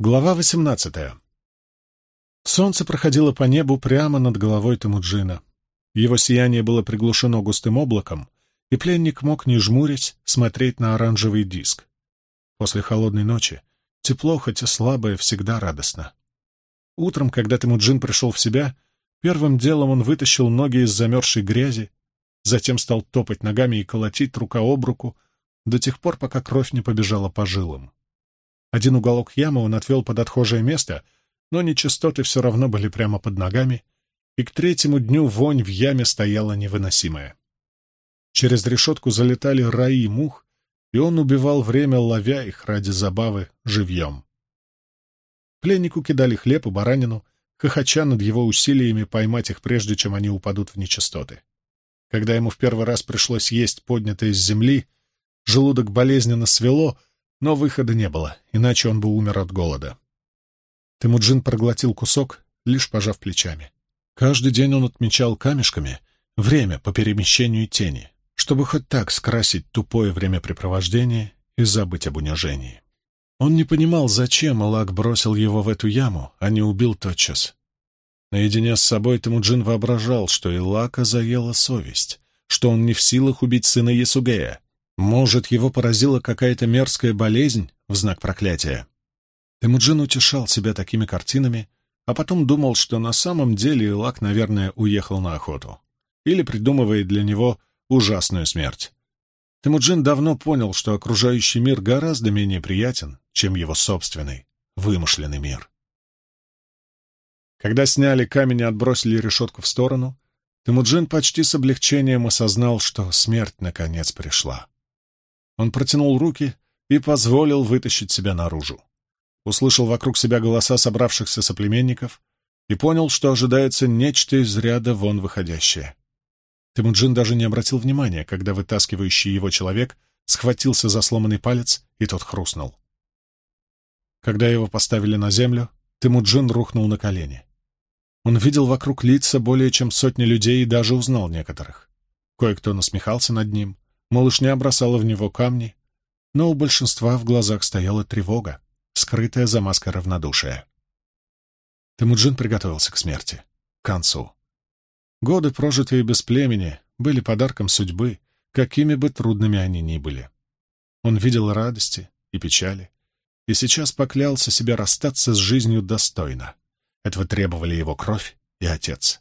Глава 18. Солнце проходило по небу прямо над головой Темуджина. Его сияние было приглушено густым облаком, и пленник мог, не жмурясь, смотреть на оранжевый диск. После холодной ночи тепло, хотя слабое, всегда радостно. Утром, когда Темуджин пришел в себя, первым делом он вытащил ноги из замерзшей грязи, затем стал топать ногами и колотить рука об руку до тех пор, пока кровь не побежала по жилам. Один уголок ямы он отвел под отхожее место, но нечистоты все равно были прямо под ногами, и к третьему дню вонь в яме стояла невыносимая. Через решетку залетали раи мух, и он убивал время, ловя их ради забавы живьем. Пленнику кидали хлеб и баранину, хохоча над его усилиями поймать их, прежде чем они упадут в нечистоты. Когда ему в первый раз пришлось есть поднятое с земли, желудок болезненно свело — но выхода не было, иначе он бы умер от голода. Темуджин проглотил кусок, лишь пожав плечами. Каждый день он отмечал камешками время по перемещению тени, чтобы хоть так скрасить тупое времяпрепровождение и забыть об унижении. Он не понимал, зачем Алак бросил его в эту яму, а не убил тотчас. Наедине с собой Темуджин воображал, что Илака заела совесть, что он не в силах убить сына Ясугея, может, его поразила какая-то мерзкая болезнь в знак проклятия? Темуджин утешал себя такими картинами, а потом думал, что на самом деле Илак, наверное, уехал на охоту. Или придумывает для него ужасную смерть. Темуджин давно понял, что окружающий мир гораздо менее приятен, чем его собственный, вымышленный мир. Когда сняли камень и отбросили решетку в сторону, Темуджин почти с облегчением осознал, что смерть наконец пришла. Он протянул руки и позволил вытащить себя наружу. Услышал вокруг себя голоса собравшихся соплеменников и понял, что ожидается нечто из ряда вон выходящее. Темуджин даже не обратил внимания, когда вытаскивающий его человек схватился за сломанный палец, и тот хрустнул. Когда его поставили на землю, Темуджин рухнул на колени. Он видел вокруг лица более чем сотни людей и даже узнал некоторых. Кое-кто насмехался над ним, Малышня бросала в него камни, но у большинства в глазах стояла тревога, скрытая за маской равнодушия. Темуджин приготовился к смерти, к концу. Годы, прожитые без племени, были подарком судьбы, какими бы трудными они ни были. Он видел радости и печали, и сейчас поклялся себе расстаться с жизнью достойно. Этого требовали его кровь и отец.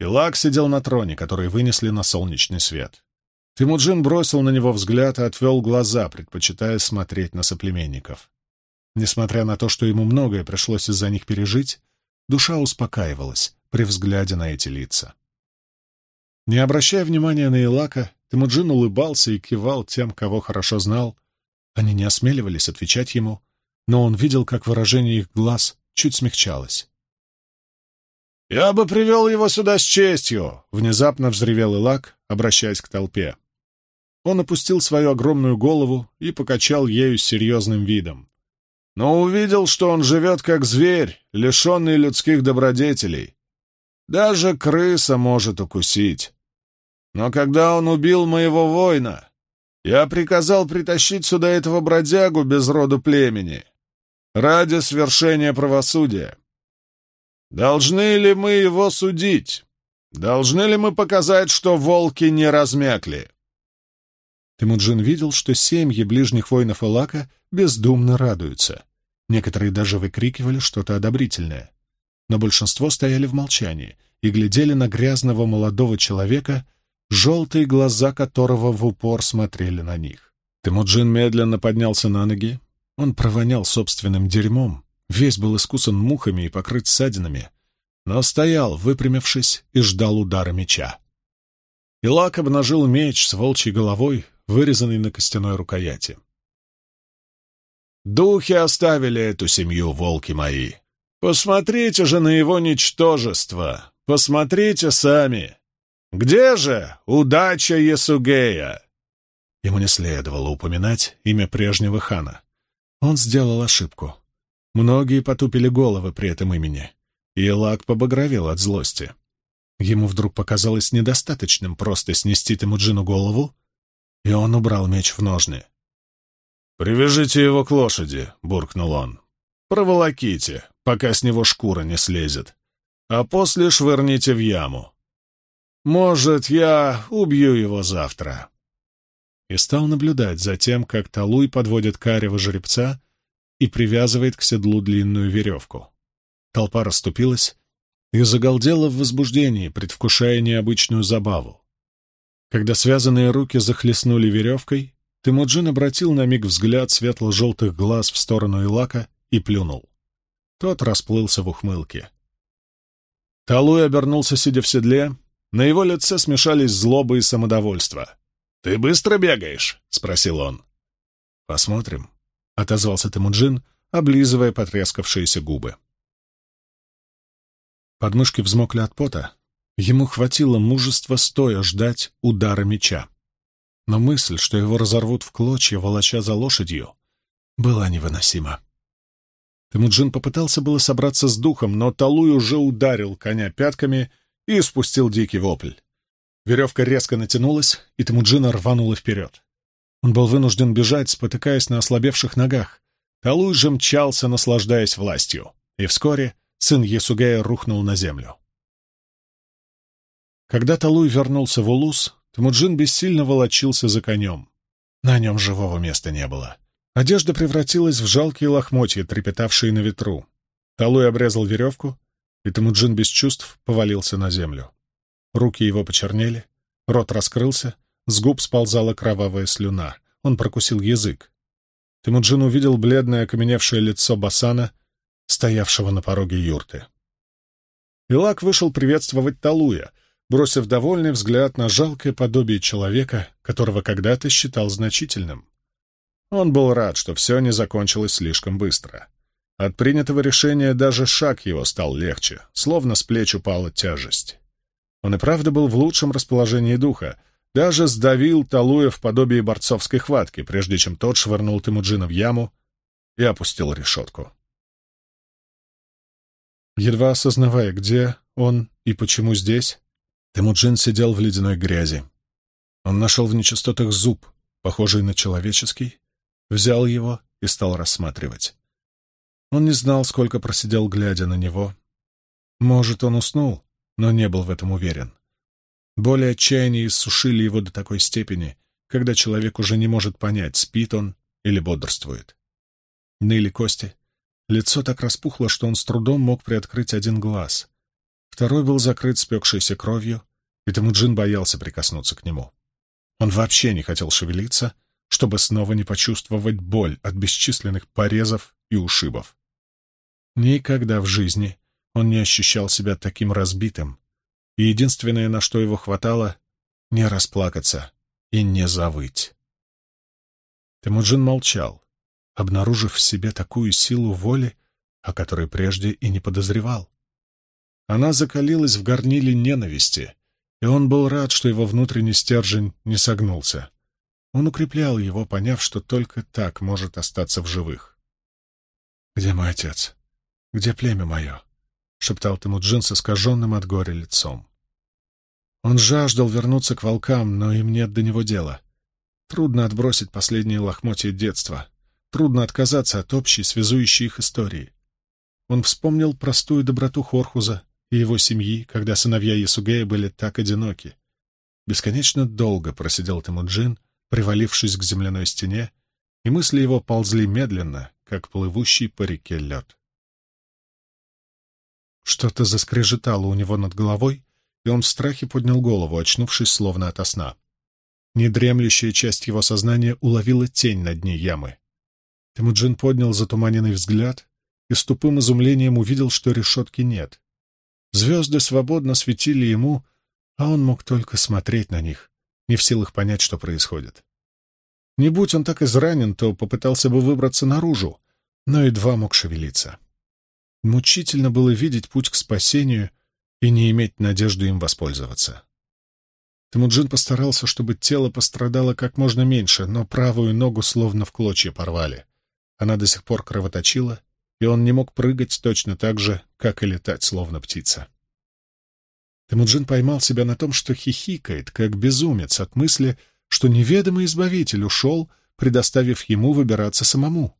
Илак сидел на троне, который вынесли на солнечный свет. Тимуджин бросил на него взгляд и отвел глаза, предпочитая смотреть на соплеменников. Несмотря на то, что ему многое пришлось из-за них пережить, душа успокаивалась при взгляде на эти лица. Не обращая внимания на Илака, Тимуджин улыбался и кивал тем, кого хорошо знал. Они не осмеливались отвечать ему, но он видел, как выражение их глаз чуть смягчалось. «Я бы привел его сюда с честью!» — внезапно взревел Илак, обращаясь к толпе. Он опустил свою огромную голову и покачал ею с серьезным видом. Но увидел, что он живет как зверь, лишенный людских добродетелей. Даже крыса может укусить. Но когда он убил моего воина, я приказал притащить сюда этого бродягу без роду племени ради свершения правосудия. Должны ли мы его судить? Должны ли мы показать, что волки не размякли? Темуджин видел, что семьи ближних воинов Элака бездумно радуются. Некоторые даже выкрикивали что-то одобрительное. Но большинство стояли в молчании и глядели на грязного молодого человека, желтые глаза которого в упор смотрели на них. Темуджин медленно поднялся на ноги. Он провонял собственным дерьмом, весь был искусан мухами и покрыт ссадинами, но стоял, выпрямившись, и ждал удара меча. Илак обнажил меч с волчьей головой, вырезанный на костяной рукояти. «Духи оставили эту семью, волки мои. Посмотрите же на его ничтожество. Посмотрите сами. Где же удача Ясугея?» Ему не следовало упоминать имя прежнего хана. Он сделал ошибку. Многие потупили головы при этом имени, и Элак побагровел от злости. Ему вдруг показалось недостаточным просто снести Темуджину голову и он убрал меч в ножны. «Привяжите его к лошади», — буркнул он. Проволоките, пока с него шкура не слезет, а после швырните в яму. Может, я убью его завтра». И стал наблюдать за тем, как Талуй подводит карего жеребца и привязывает к седлу длинную веревку. Толпа расступилась и загалдела в возбуждении, предвкушая необычную забаву. Когда связанные руки захлестнули веревкой, Темуджин обратил на миг взгляд светло-желтых глаз в сторону Илака и плюнул. Тот расплылся в ухмылке. Талуй обернулся, сидя в седле. На его лице смешались злоба и самодовольство. «Ты быстро бегаешь?» — спросил он. «Посмотрим», — отозвался Темуджин, облизывая потрескавшиеся губы. Подмышки взмокли от пота. Ему хватило мужества стоя ждать удара меча. Но мысль, что его разорвут в клочья, волоча за лошадью, была невыносима. Темуджин попытался было собраться с духом, но Талуй уже ударил коня пятками и спустил дикий вопль. Веревка резко натянулась, и Темуджина рванула вперед. Он был вынужден бежать, спотыкаясь на ослабевших ногах. Талуй же мчался, наслаждаясь властью. И вскоре сын Есугея рухнул на землю. Когда Талуй вернулся в Улус, Тмуджин бессильно волочился за конем. На нем живого места не было. Одежда превратилась в жалкие лохмотья, трепетавшие на ветру. Талуй обрезал веревку, и Тмуджин без чувств повалился на землю. Руки его почернели, рот раскрылся, с губ сползала кровавая слюна. Он прокусил язык. Тимуджин увидел бледное окаменевшее лицо Басана — стоявшего на пороге юрты. Илак вышел приветствовать Талуя, бросив довольный взгляд на жалкое подобие человека, которого когда-то считал значительным. Он был рад, что все не закончилось слишком быстро. От принятого решения даже шаг его стал легче, словно с плеч упала тяжесть. Он и правда был в лучшем расположении духа, даже сдавил Талуя в подобие борцовской хватки, прежде чем тот швырнул Тимуджина в яму и опустил решетку. Едва осознавая, где он и почему здесь, Темуджин сидел в ледяной грязи. Он нашел в нечистотах зуб, похожий на человеческий, взял его и стал рассматривать. Он не знал, сколько просидел, глядя на него. Может, он уснул, но не был в этом уверен. Боли отчаяния иссушили его до такой степени, когда человек уже не может понять, спит он или бодрствует. Ныли кости, Лицо так распухло, что он с трудом мог приоткрыть один глаз. Второй был закрыт спекшейся кровью, и Темуджин боялся прикоснуться к нему. Он вообще не хотел шевелиться, чтобы снова не почувствовать боль от бесчисленных порезов и ушибов. Никогда в жизни он не ощущал себя таким разбитым, и единственное, на что его хватало, — не расплакаться и не завыть. Темуджин молчал, обнаружив в себе такую силу воли, о которой прежде и не подозревал. Она закалилась в горниле ненависти, и он был рад, что его внутренний стержень не согнулся. Он укреплял его, поняв, что только так может остаться в живых. «Где мой отец? Где племя мое?» — шептал Темуджин с искаженным от горя лицом. Он жаждал вернуться к волкам, но им нет до него дела. Трудно отбросить последние лохмотья детства — Трудно отказаться от общей, связующей их истории. Он вспомнил простую доброту Хорхуза и его семьи, когда сыновья Ясугея были так одиноки. Бесконечно долго просидел Темуджин, привалившись к земляной стене, и мысли его ползли медленно, как плывущий по реке лед. Что-то заскрежетало у него над головой, и он в страхе поднял голову, очнувшись словно ото сна. Недремлющая часть его сознания уловила тень на дне ямы. Темуджин поднял затуманенный взгляд и с тупым изумлением увидел, что решетки нет. Звезды свободно светили ему, а он мог только смотреть на них, не в силах понять, что происходит. Не будь он так изранен, то попытался бы выбраться наружу, но едва мог шевелиться. Мучительно было видеть путь к спасению и не иметь надежды им воспользоваться. Темуджин постарался, чтобы тело пострадало как можно меньше, но правую ногу словно в клочья порвали. Она до сих пор кровоточила, и он не мог прыгать точно так же, как и летать, словно птица. Темуджин поймал себя на том, что хихикает, как безумец, от мысли, что неведомый избавитель ушел, предоставив ему выбираться самому.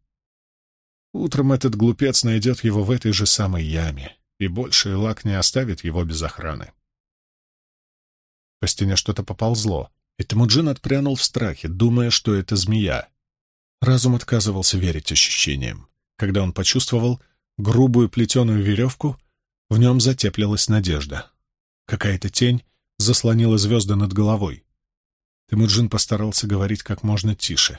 Утром этот глупец найдет его в этой же самой яме, и больше Илак не оставит его без охраны. По стене что-то поползло, и Темуджин отпрянул в страхе, думая, что это змея. Разум отказывался верить ощущениям. Когда он почувствовал грубую плетеную веревку, в нем затеплилась надежда. Какая-то тень заслонила звезды над головой. Темуджин постарался говорить как можно тише.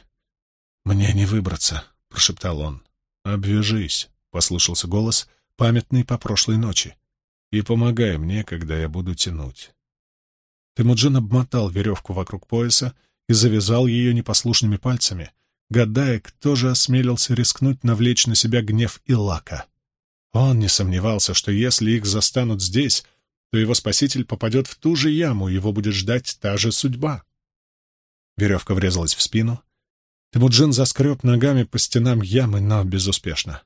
«Мне не выбраться», — прошептал он. «Обвяжись», — послышался голос, памятный по прошлой ночи, «и помогай мне, когда я буду тянуть». Темуджин обмотал веревку вокруг пояса и завязал ее непослушными пальцами, гадая, кто же осмелился рискнуть навлечь на себя гнев Илака. Он не сомневался, что если их застанут здесь, то его спаситель попадет в ту же яму, его будет ждать та же судьба. Веревка врезалась в спину. Темуджин заскреб ногами по стенам ямы, но безуспешно.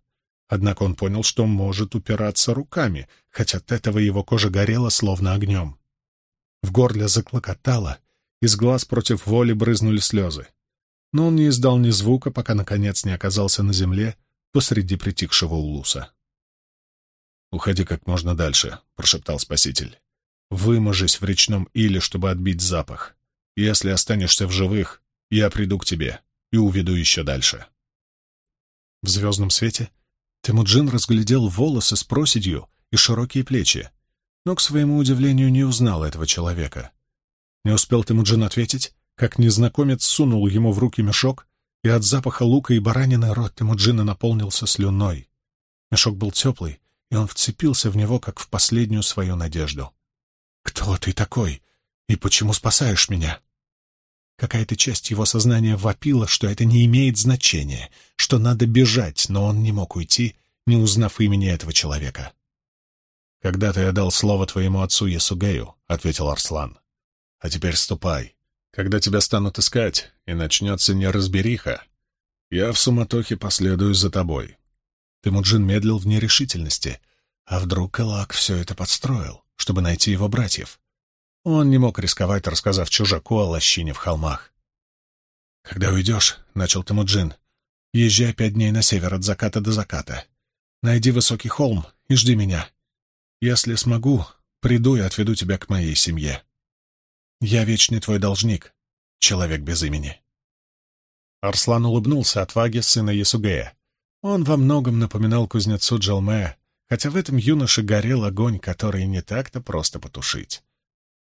Однако он понял, что может упираться руками, хотя от этого его кожа горела словно огнем. В горле заклокотало, из глаз против воли брызнули слезы. Но он не издал ни звука, пока, наконец, не оказался на земле посреди притихшего улуса. «Уходи как можно дальше», — прошептал спаситель. «Выможись в речном иле, чтобы отбить запах. Если останешься в живых, я приду к тебе и уведу еще дальше». В звездном свете Темуджин разглядел волосы с проседью и широкие плечи, но, к своему удивлению, не узнал этого человека. Не успел Темуджин ответить, как незнакомец сунул ему в руки мешок, и от запаха лука и баранины рот Темуджина наполнился слюной. Мешок был теплый, и он вцепился в него, как в последнюю свою надежду. «Кто ты такой? И почему спасаешь меня?» Какая-то часть его сознания вопила, что это не имеет значения, что надо бежать, но он не мог уйти, не узнав имени этого человека. «Когда-то я дал слово твоему отцу Ясугею», — ответил Арслан. «А теперь ступай. Когда тебя станут искать, и начнется неразбериха, я в суматохе последую за тобой». Темуджин медлил в нерешительности. А вдруг Элак все это подстроил, чтобы найти его братьев? Он не мог рисковать, рассказав чужаку о лощине в холмах. «Когда уйдешь», — начал Темуджин, — «езжай пять дней на север от заката до заката. Найди высокий холм и жди меня. Если смогу, приду и отведу тебя к моей семье. Я вечный твой должник, человек без имени». Арслан улыбнулся отваге сына Ясугея. Он во многом напоминал кузнецу Джалме, хотя в этом юноше горел огонь, который не так-то просто потушить.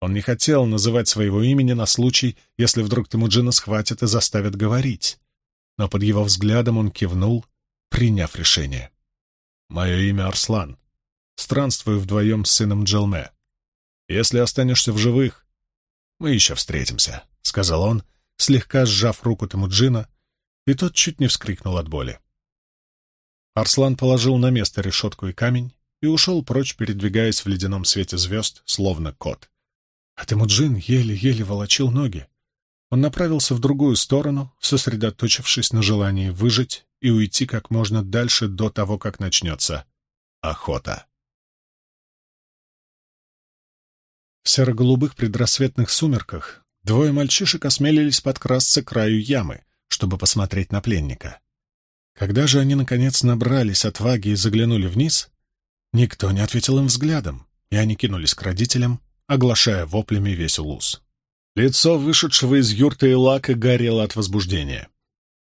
Он не хотел называть своего имени на случай, если вдруг Темуджина схватят и заставят говорить. Но под его взглядом он кивнул, приняв решение. «Мое имя Арслан. Странствую вдвоем с сыном Джалме. Если останешься в живых, мы еще встретимся», — сказал он, слегка сжав руку Темуджина, и тот чуть не вскрикнул от боли. Арслан положил на место решетку и камень и ушел прочь, передвигаясь в ледяном свете звезд, словно кот. А Темуджин еле-еле волочил ноги. Он направился в другую сторону, сосредоточившись на желании выжить и уйти как можно дальше до того, как начнется охота. В серо-голубых предрассветных сумерках двое мальчишек осмелились подкрасться к краю ямы, чтобы посмотреть на пленника. Когда же они, наконец, набрались отваги и заглянули вниз, никто не ответил им взглядом, и они кинулись к родителям, оглашая воплями весь улус. Лицо вышедшего из юрты Илака горело от возбуждения.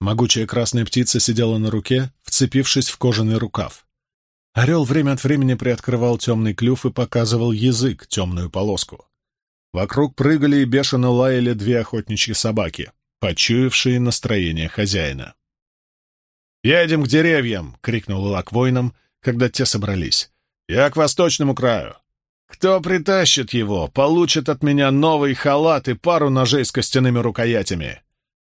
Могучая красная птица сидела на руке, вцепившись в кожаный рукав. Орел время от времени приоткрывал темный клюв и показывал язык, темную полоску. Вокруг прыгали и бешено лаяли две охотничьи собаки, почуявшие настроение хозяина. «Едем к деревьям!» — крикнул Лак воинам, когда те собрались. «Я к восточному краю. Кто притащит его, получит от меня новый халат и пару ножей с костяными рукоятями.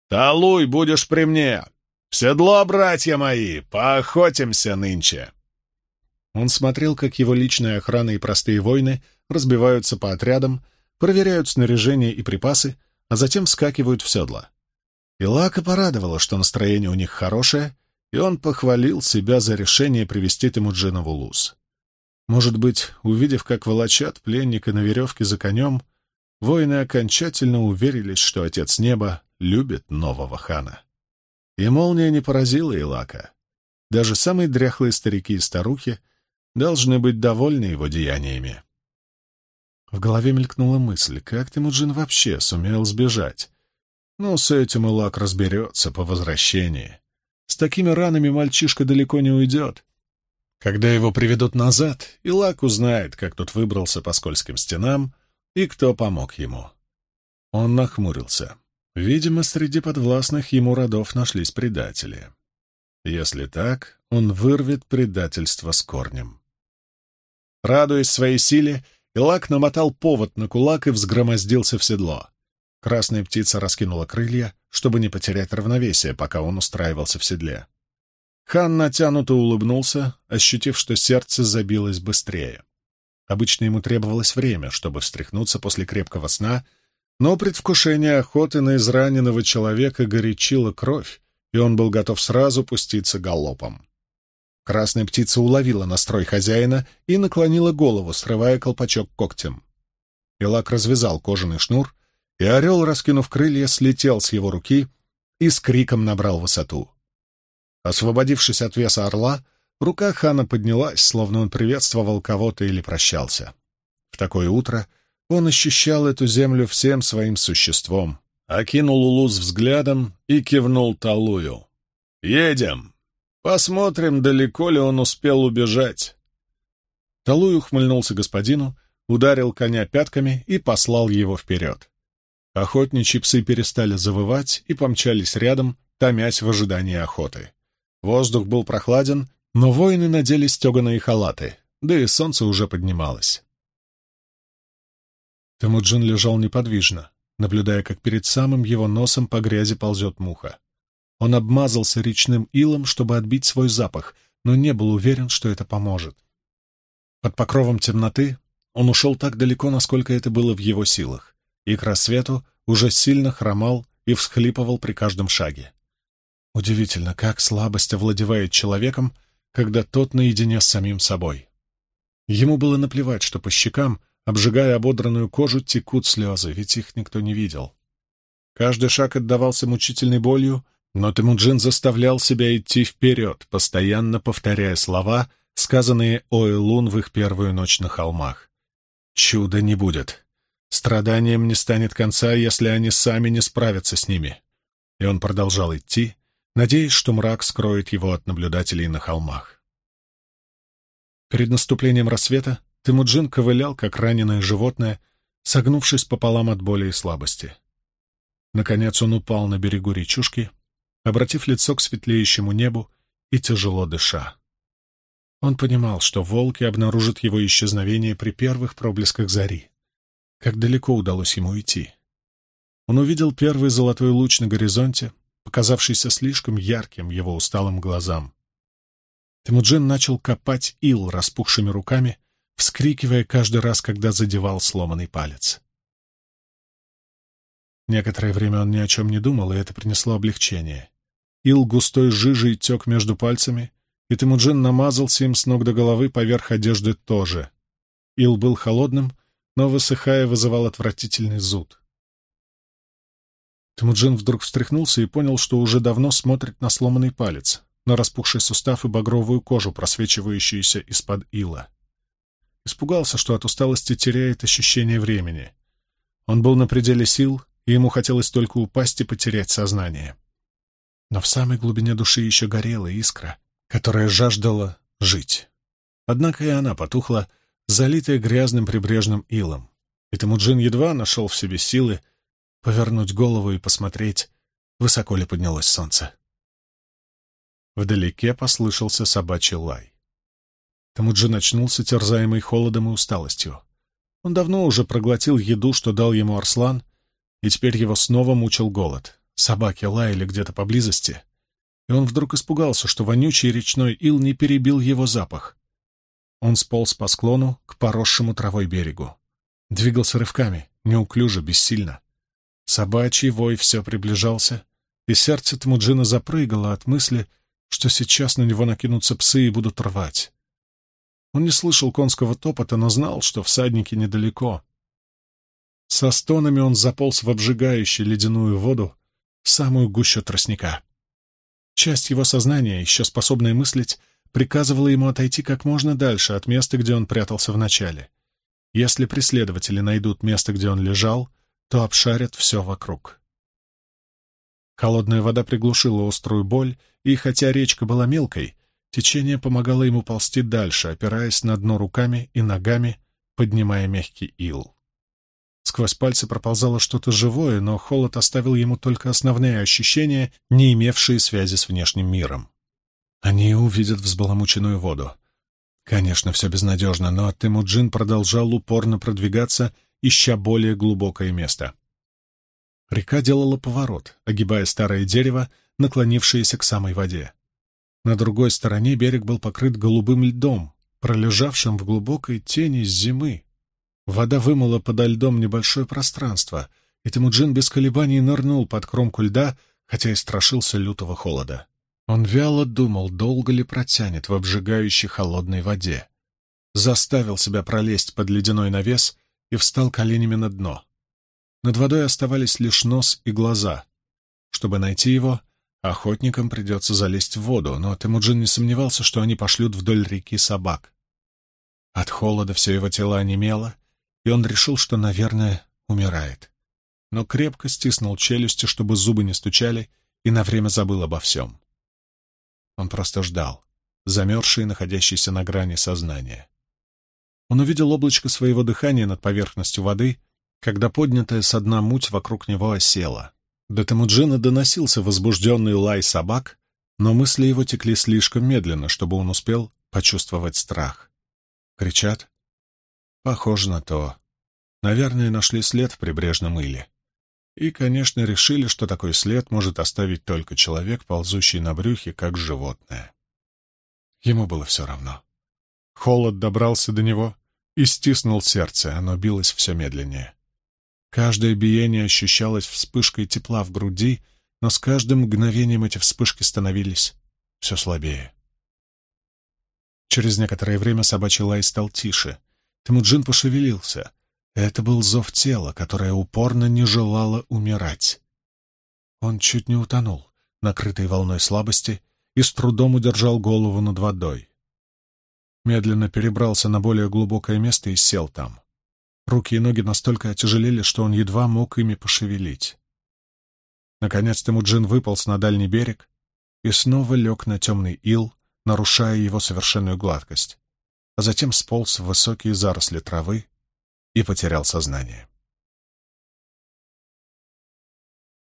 Талуй, будешь при мне! В седло, братья мои, поохотимся нынче!» Он смотрел, как его личная охрана и простые воины разбиваются по отрядам, проверяют снаряжение и припасы, а затем вскакивают в седла. И Лака порадовало, что настроение у них хорошее, и он похвалил себя за решение привести Темуджина в Улус. Может быть, увидев, как волочат пленника на веревке за конем, воины окончательно уверились, что Отец Неба любит нового хана. И молния не поразила Илака. даже самые дряхлые старики и старухи должны быть довольны его деяниями. В голове мелькнула мысль, как Тимуджин вообще сумел сбежать. Ну, с этим Илак разберется по возвращении. С такими ранами мальчишка далеко не уйдет. Когда его приведут назад, Илак узнает, как тот выбрался по скользким стенам и кто помог ему. Он нахмурился. Видимо, среди подвластных ему родов нашлись предатели. Если так, он вырвет предательство с корнем. Радуясь своей силе, Илак намотал повод на кулак и взгромоздился в седло. Красная птица раскинула крылья, чтобы не потерять равновесие, пока он устраивался в седле. Хан натянуто улыбнулся, ощутив, что сердце забилось быстрее. Обычно ему требовалось время, чтобы встряхнуться после крепкого сна, но предвкушение охоты на израненного человека горячило кровь, и он был готов сразу пуститься галопом. Красная птица уловила настрой хозяина и наклонила голову, срывая колпачок когтем. Илак развязал кожаный шнур, и орел, раскинув крылья, слетел с его руки и с криком набрал высоту. Освободившись от веса орла, рука хана поднялась, словно он приветствовал кого-то или прощался. В такое утро он ощущал эту землю всем своим существом, окинул Улус взглядом и кивнул Талую. «Едем!» Посмотрим, далеко ли он успел убежать. Талуй ухмыльнулся господину, ударил коня пятками и послал его вперед. Охотничьи псы перестали завывать и помчались рядом, томясь в ожидании охоты. Воздух был прохладен, но воины надели стеганые халаты, да и солнце уже поднималось. Темуджин лежал неподвижно, наблюдая, как перед самым его носом по грязи ползет муха. Он обмазался речным илом, чтобы отбить свой запах, но не был уверен, что это поможет. Под покровом темноты он ушел так далеко, насколько это было в его силах, и к рассвету уже сильно хромал и всхлипывал при каждом шаге. Удивительно, как слабость овладевает человеком, когда тот наедине с самим собой. Ему было наплевать, что по щекам, обжигая ободранную кожу, текут слезы, ведь их никто не видел. Каждый шаг отдавался мучительной болью, но Темуджин заставлял себя идти вперед, постоянно повторяя слова, сказанные Оэлун в их первую ночь на холмах. «Чуда не будет. Страданием не станет конца, если они сами не справятся с ними». И он продолжал идти, надеясь, что мрак скроет его от наблюдателей на холмах. Перед наступлением рассвета Темуджин ковылял, как раненое животное, согнувшись пополам от боли и слабости. Наконец он упал на берегу речушки обратив лицо к светлеющему небу и тяжело дыша. Он понимал, что волки обнаружат его исчезновение при первых проблесках зари. Как далеко удалось ему идти? Он увидел первый золотой луч на горизонте, показавшийся слишком ярким его усталым глазам. Темуджин начал копать ил распухшими руками, вскрикивая каждый раз, когда задевал сломанный палец. Некоторое время он ни о чем не думал, и это принесло облегчение. Ил густой жижей тек между пальцами, и Темуджин намазался им с ног до головы поверх одежды тоже. Ил был холодным, но, высыхая, вызывал отвратительный зуд. Темуджин вдруг встряхнулся и понял, что уже давно смотрит на сломанный палец, на распухший сустав и багровую кожу, просвечивающуюся из-под ила. Испугался, что от усталости теряет ощущение времени. Он был на пределе сил, и ему хотелось только упасть и потерять сознание. Но в самой глубине души еще горела искра, которая жаждала жить. Однако и она потухла, залитая грязным прибрежным илом, и Темуджин едва нашел в себе силы повернуть голову и посмотреть, высоко ли поднялось солнце. Вдалеке послышался собачий лай. Темуджин очнулся, терзаемый холодом и усталостью. Он давно уже проглотил еду, что дал ему Арслан, и теперь его снова мучил голод. Собаки лаяли где-то поблизости, и он вдруг испугался, что вонючий речной ил не перебил его запах. Он сполз по склону к поросшему травой берегу. Двигался рывками, неуклюже, бессильно. Собачий вой все приближался, и сердце Тмуджина запрыгало от мысли, что сейчас на него накинутся псы и будут рвать. Он не слышал конского топота, но знал, что всадники недалеко, со стонами он заполз в обжигающую ледяную воду, самую гущу тростника. Часть его сознания, еще способная мыслить, приказывала ему отойти как можно дальше от места, где он прятался вначале. Если преследователи найдут место, где он лежал, то обшарят все вокруг. Холодная вода приглушила острую боль, и хотя речка была мелкой, течение помогало ему ползти дальше, опираясь на дно руками и ногами, поднимая мягкий ил. Сквозь пальцы проползало что-то живое, но холод оставил ему только основные ощущения, не имевшие связи с внешним миром. Они увидят взбаламученную воду. Конечно, все безнадежно, но Темуджин продолжал упорно продвигаться, ища более глубокое место. Река делала поворот, огибая старое дерево, наклонившееся к самой воде. На другой стороне берег был покрыт голубым льдом, пролежавшим в глубокой тени с зимы. Вода вымыла подо льдом небольшое пространство, и Темуджин без колебаний нырнул под кромку льда, хотя и страшился лютого холода. Он вяло думал, долго ли протянет в обжигающей холодной воде. Заставил себя пролезть под ледяной навес и встал коленями на дно. Над водой оставались лишь нос и глаза. Чтобы найти его, охотникам придется залезть в воду, но Темуджин не сомневался, что они пошлют вдоль реки собак. От холода все его тело онемело, и он решил, что, наверное, умирает. Но крепко стиснул челюсти, чтобы зубы не стучали, и на время забыл обо всем. Он просто ждал, замерзший и находящийся на грани сознания. Он увидел облачко своего дыхания над поверхностью воды, когда поднятая со дна муть вокруг него осела. До Темуджина доносился возбужденный лай собак, но мысли его текли слишком медленно, чтобы он успел почувствовать страх. Кричат, Похоже на то. Наверное, нашли след в прибрежном иле. И, конечно, решили, что такой след может оставить только человек, ползущий на брюхе, как животное. Ему было все равно. Холод добрался до него и стиснул сердце, оно билось все медленнее. Каждое биение ощущалось вспышкой тепла в груди, но с каждым мгновением эти вспышки становились все слабее. Через некоторое время собачий лай стал тише, Темуджин пошевелился. Это был зов тела, которое упорно не желало умирать. Он чуть не утонул, накрытый волной слабости, и с трудом удержал голову над водой. Медленно перебрался на более глубокое место и сел там. Руки и ноги настолько отяжелели, что он едва мог ими пошевелить. Наконец Темуджин выполз на дальний берег и снова лег на темный ил, нарушая его совершенную гладкость а затем сполз в высокие заросли травы и потерял сознание.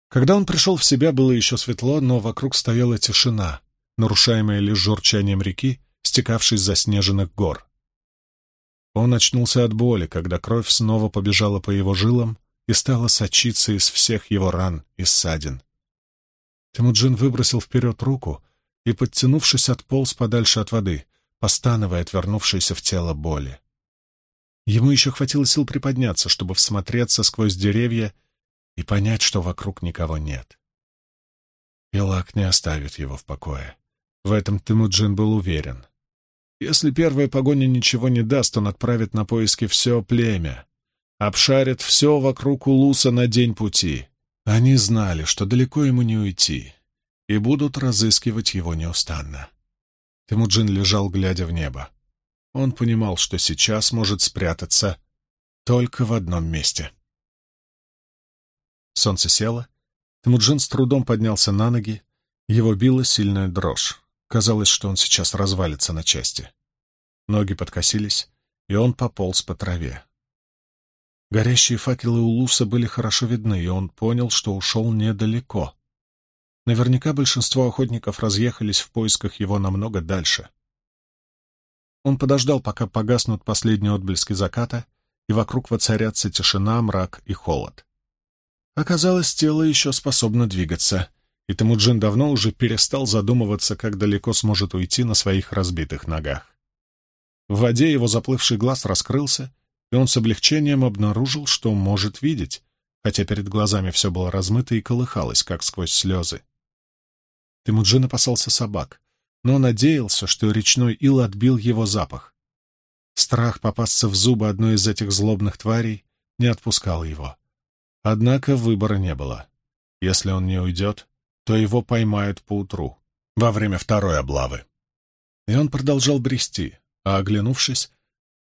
Когда он пришел в себя, было еще светло, но вокруг стояла тишина, нарушаемая лишь журчанием реки, стекавшей с заснеженных гор. Он очнулся от боли, когда кровь снова побежала по его жилам и стала сочиться из всех его ран и ссадин. Темуджин выбросил вперед руку и, подтянувшись, отполз подальше от воды, постановая отвернувшейся в тело боли. Ему еще хватило сил приподняться, чтобы всмотреться сквозь деревья и понять, что вокруг никого нет. Илак не оставит его в покое. В этом Тимуджин был уверен. Если первая погоня ничего не даст, он отправит на поиски все племя, обшарит все вокруг Улуса на день пути. Они знали, что далеко ему не уйти, и будут разыскивать его неустанно. Темуджин лежал, глядя в небо. Он понимал, что сейчас может спрятаться только в одном месте. Солнце село. Темуджин с трудом поднялся на ноги. Его била сильная дрожь. Казалось, что он сейчас развалится на части. Ноги подкосились, и он пополз по траве. Горящие факелы Улуса были хорошо видны, и он понял, что ушел недалеко. Наверняка большинство охотников разъехались в поисках его намного дальше. Он подождал, пока погаснут последние отблески заката, и вокруг воцарятся тишина, мрак и холод. Оказалось, тело еще способно двигаться, и Темуджин давно уже перестал задумываться, как далеко сможет уйти на своих разбитых ногах. В воде его заплывший глаз раскрылся, и он с облегчением обнаружил, что может видеть, хотя перед глазами все было размыто и колыхалось, как сквозь слезы. Темуджин опасался собак, но надеялся, что речной ил отбил его запах. Страх попасться в зубы одной из этих злобных тварей не отпускал его. Однако выбора не было. Если он не уйдет, то его поймают поутру, во время второй облавы. И он продолжал брести, а, оглянувшись,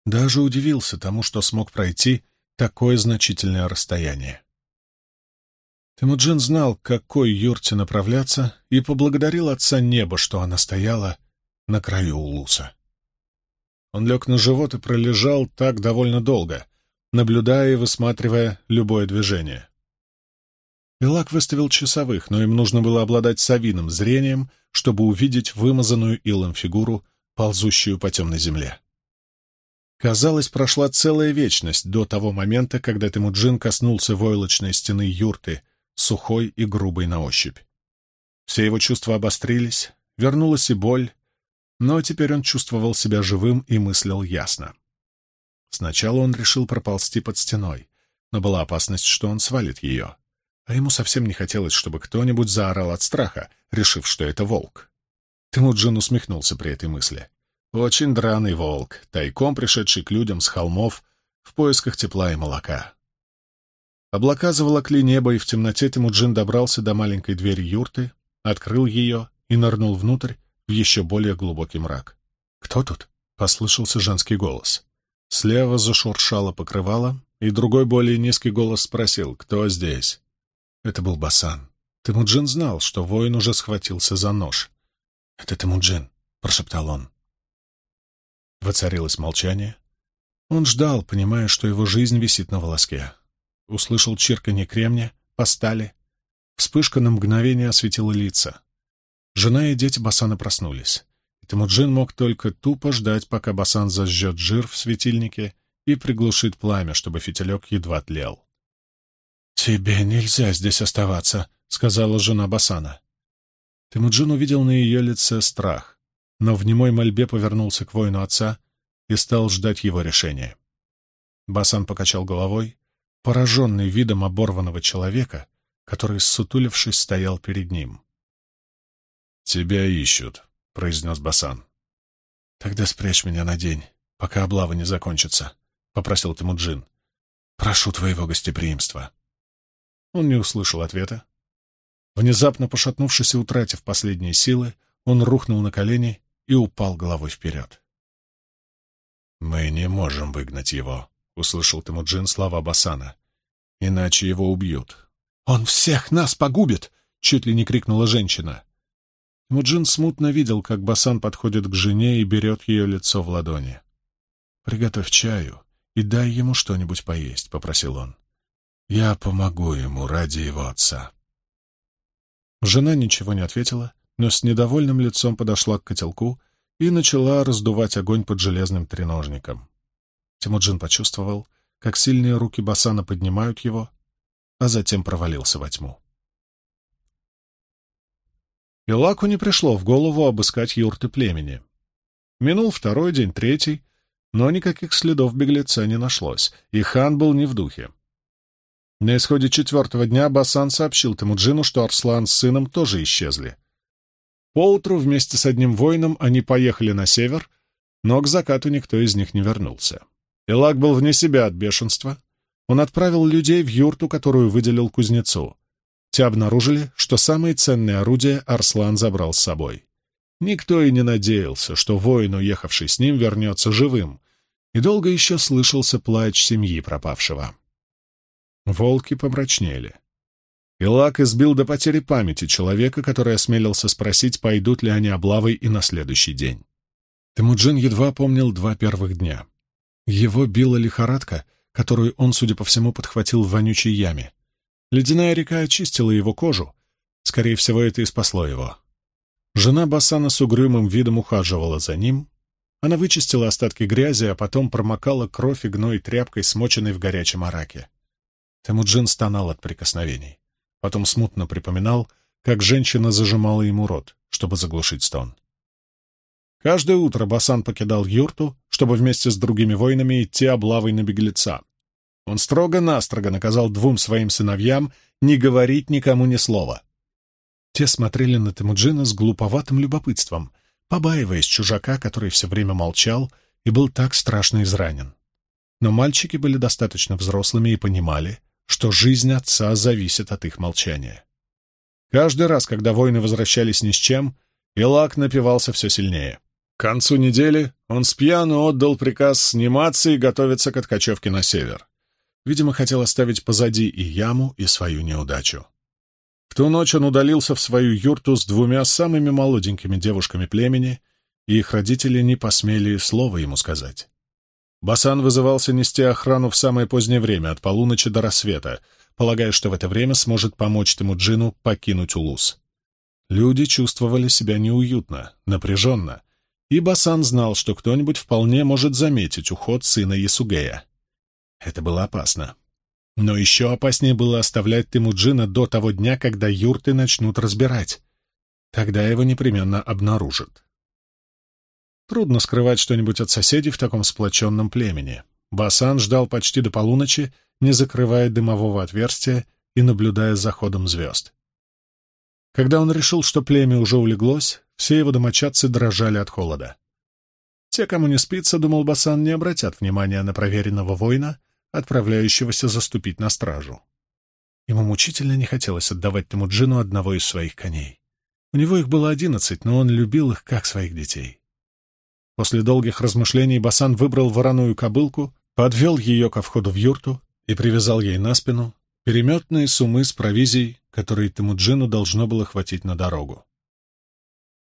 даже удивился тому, что смог пройти такое значительное расстояние. Темуджин знал, к какой юрте направляться, и поблагодарил отца неба, что она стояла на краю улуса. Он лег на живот и пролежал так довольно долго, наблюдая и высматривая любое движение. Пилак выставил часовых, но им нужно было обладать совиным зрением, чтобы увидеть вымазанную илом фигуру, ползущую по темной земле. Казалось, прошла целая вечность до того момента, когда Темуджин коснулся войлочной стены юрты, сухой и грубой на ощупь. Все его чувства обострились, вернулась и боль, но теперь он чувствовал себя живым и мыслил ясно. Сначала он решил проползти под стеной, но была опасность, что он свалит ее. А ему совсем не хотелось, чтобы кто-нибудь заорал от страха, решив, что это волк. Темуджин усмехнулся при этой мысли. Очень драный волк, тайком пришедший к людям с холмов в поисках тепла и молока. Облака заволокли небо, и в темноте Тимуджин добрался до маленькой двери юрты, открыл ее и нырнул внутрь в еще более глубокий мрак. «Кто тут?» — послышался женский голос. Слева зашуршало покрывало, и другой более низкий голос спросил, кто здесь. Это был Басан. Тимуджин знал, что воин уже схватился за нож. «Это Тимуджин», — прошептал он. Воцарилось молчание. Он ждал, понимая, что его жизнь висит на волоске услышал чирканье кремня по стали. Вспышка на мгновение осветила лица. Жена и дети Басана проснулись. И Темуджин мог только тупо ждать, пока Басан зажжет жир в светильнике и приглушит пламя, чтобы фитилек едва тлел. «Тебе нельзя здесь оставаться», — сказала жена Басана. Темуджин увидел на ее лице страх, но в немой мольбе повернулся к воину отца и стал ждать его решения. Басан покачал головой пораженный видом оборванного человека, который, сутулившись, стоял перед ним. «Тебя ищут», — произнес Басан. «Тогда спрячь меня на день, пока облава не закончится», — попросил Тимуджин. «Прошу твоего гостеприимства». Он не услышал ответа. Внезапно пошатнувшись и утратив последние силы, он рухнул на колени и упал головой вперед. «Мы не можем выгнать его», — услышал Темуджин слова Басана. «Иначе его убьют». «Он всех нас погубит!» — чуть ли не крикнула женщина. Темуджин смутно видел, как Басан подходит к жене и берет ее лицо в ладони. «Приготовь чаю и дай ему что-нибудь поесть», — попросил он. «Я помогу ему ради его отца». Жена ничего не ответила, но с недовольным лицом подошла к котелку и начала раздувать огонь под железным треножником. Тимуджин почувствовал, как сильные руки Басана поднимают его, а затем провалился во тьму. Илаку не пришло в голову обыскать юрты племени. Минул второй день, третий, но никаких следов беглеца не нашлось, и хан был не в духе. На исходе четвертого дня Басан сообщил Темуджину, что Арслан с сыном тоже исчезли. Поутру вместе с одним воином они поехали на север, но к закату никто из них не вернулся. Элак был вне себя от бешенства. Он отправил людей в юрту, которую выделил кузнецу. Те обнаружили, что самые ценные орудия Арслан забрал с собой. Никто и не надеялся, что воин, уехавший с ним, вернется живым, и долго еще слышался плач семьи пропавшего. Волки помрачнели. Илак избил до потери памяти человека, который осмелился спросить, пойдут ли они облавой и на следующий день. Темуджин едва помнил два первых дня. Его била лихорадка, которую он, судя по всему, подхватил в вонючей яме. Ледяная река очистила его кожу. Скорее всего, это и спасло его. Жена Басана с угрюмым видом ухаживала за ним. Она вычистила остатки грязи, а потом промокала кровь и гной тряпкой, смоченной в горячем араке. Темуджин стонал от прикосновений. Потом смутно припоминал, как женщина зажимала ему рот, чтобы заглушить стон. Каждое утро Басан покидал юрту, чтобы вместе с другими воинами идти облавой на беглеца. Он строго-настрого наказал двум своим сыновьям не говорить никому ни слова. Те смотрели на Темуджина с глуповатым любопытством, побаиваясь чужака, который все время молчал и был так страшно изранен. Но мальчики были достаточно взрослыми и понимали, что жизнь отца зависит от их молчания. Каждый раз, когда воины возвращались ни с чем, и Лак напивался все сильнее. К концу недели он с пьяну отдал приказ сниматься и готовиться к откачевке на север. Видимо, хотел оставить позади и яму, и свою неудачу. В ту ночь он удалился в свою юрту с двумя самыми молоденькими девушками племени, и их родители не посмели слова ему сказать. Басан вызывался нести охрану в самое позднее время, от полуночи до рассвета, полагая, что в это время сможет помочь Темуджину покинуть Улус. Люди чувствовали себя неуютно, напряженно, и Басан знал, что кто-нибудь вполне может заметить уход сына Ясугея. Это было опасно. Но еще опаснее было оставлять Темуджина до того дня, когда юрты начнут разбирать. Тогда его непременно обнаружат. Трудно скрывать что-нибудь от соседей в таком сплоченном племени. Басан ждал почти до полуночи, не закрывая дымового отверстия и наблюдая за ходом звезд. Когда он решил, что племя уже улеглось, все его домочадцы дрожали от холода. Те, кому не спится, думал Басан, не обратят внимания на проверенного воина, отправляющегося заступить на стражу. Ему мучительно не хотелось отдавать Темуджину одного из своих коней. У него их было одиннадцать, но он любил их как своих детей. После долгих размышлений Басан выбрал вороную кобылку, подвел ее ко входу в юрту и привязал ей на спину переметные сумы с провизией, которые Темуджину должно было хватить на дорогу.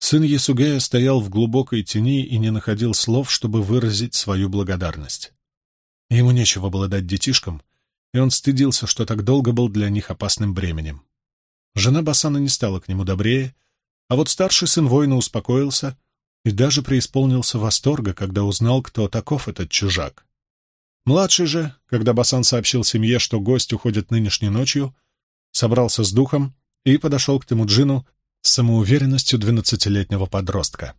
Сын Ясугея стоял в глубокой тени и не находил слов, чтобы выразить свою благодарность. Ему нечего было дать детишкам, и он стыдился, что так долго был для них опасным бременем. Жена Басана не стала к нему добрее, а вот старший сын воина успокоился и даже преисполнился восторга, когда узнал, кто таков этот чужак. Младший же, когда Басан сообщил семье, что гость уходит нынешней ночью, собрался с духом и подошел к Темуджину самоуверенностью двенадцатилетнего подростка.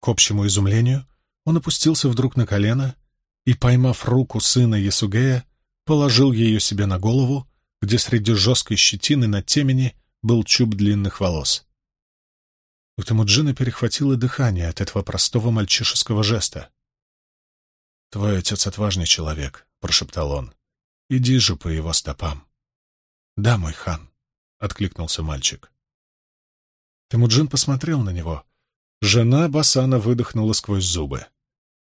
К общему изумлению он опустился вдруг на колено и, поймав руку сына Ясугея, положил ее себе на голову, где среди жесткой щетины на темени был чуб длинных волос. У Темуджина перехватило дыхание от этого простого мальчишеского жеста. «Твой отец отважный человек», — прошептал он. «Иди же по его стопам». «Да, мой хан», — откликнулся мальчик. Темуджин посмотрел на него. Жена Басана выдохнула сквозь зубы.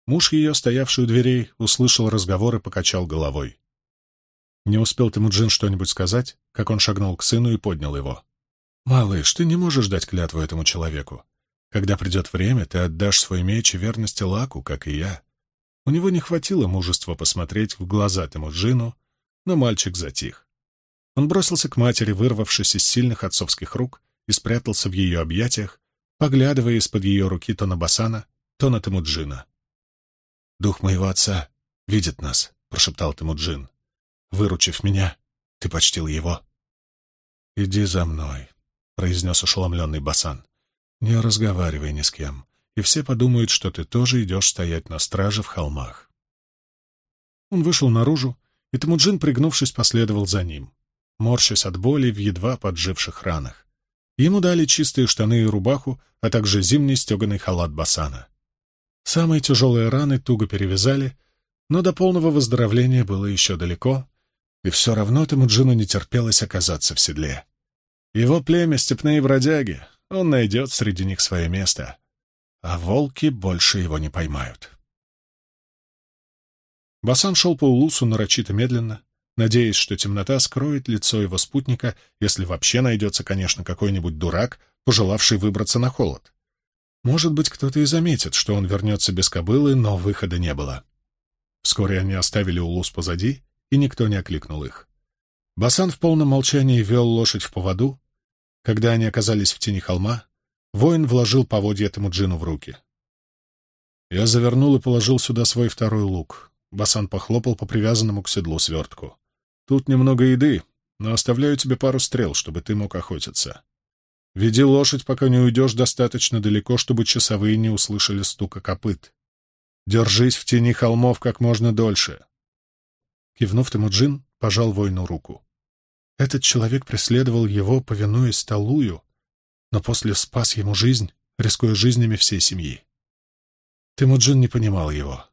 Муж ее, стоявший у дверей, услышал разговор и покачал головой. Не успел Темуджин что-нибудь сказать, как он шагнул к сыну и поднял его. «Малыш, ты не можешь дать клятву этому человеку. Когда придет время, ты отдашь свой меч и верность Лаку, как и я». У него не хватило мужества посмотреть в глаза Темуджину, но мальчик затих. Он бросился к матери, вырвавшись из сильных отцовских рук, и спрятался в ее объятиях, поглядывая из-под ее руки то на Басана, то на Темуджина. «Дух моего отца видит нас», — прошептал Темуджин. «Выручив меня, ты почтил его». «Иди за мной», — произнес ошеломленный Басан. «Не разговаривай ни с кем, и все подумают, что ты тоже идешь стоять на страже в холмах». Он вышел наружу, и Тамуджин, пригнувшись, последовал за ним, морщась от боли в едва подживших ранах. Ему дали чистые штаны и рубаху, а также зимний стеганый халат Басана. Самые тяжелые раны туго перевязали, но до полного выздоровления было еще далеко, и все равно Тамуджину не терпелось оказаться в седле. Его племя — степные бродяги, он найдет среди них свое место, а волки больше его не поймают. Басан шел по улусу нарочито медленно, надеясь, что темнота скроет лицо его спутника, если вообще найдется, конечно, какой-нибудь дурак, пожелавший выбраться на холод. Может быть, кто-то и заметит, что он вернется без кобылы, но выхода не было. Вскоре они оставили улус позади, и никто не окликнул их. Басан в полном молчании вел лошадь в поводу, когда они оказались в тени холма, воин вложил поводья этому джину в руки. Я завернул и положил сюда свой второй лук. Басан похлопал по привязанному к седлу свертку. Тут немного еды, но оставляю тебе пару стрел, чтобы ты мог охотиться. Веди лошадь, пока не уйдешь достаточно далеко, чтобы часовые не услышали стука копыт. Держись в тени холмов как можно дольше. Кивнув Темуджин, пожал воину руку. Этот человек преследовал его, повинуясь Талую, но после спас ему жизнь, рискуя жизнями всей семьи. Тимуджин не понимал его,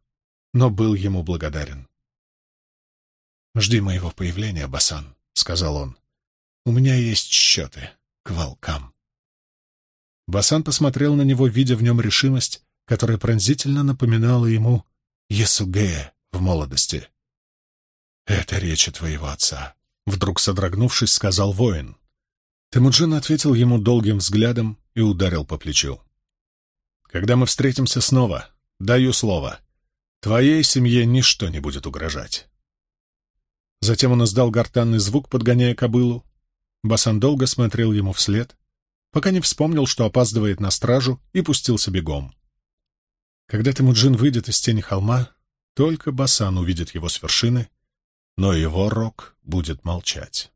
но был ему благодарен. «Жди моего появления, Басан», — сказал он. «У меня есть счеты к волкам». Басан посмотрел на него, видя в нем решимость, которая пронзительно напоминала ему Есугея в молодости. «Это речи твоего отца», — вдруг содрогнувшись, сказал воин. Темуджин ответил ему долгим взглядом и ударил по плечу. «Когда мы встретимся снова, даю слово, твоей семье ничто не будет угрожать». Затем он издал гортанный звук, подгоняя кобылу. Басан долго смотрел ему вслед, пока не вспомнил, что опаздывает на стражу, и пустился бегом. Когда Темуджин выйдет из тени холма, только Басан увидит его с вершины, но его рог будет молчать.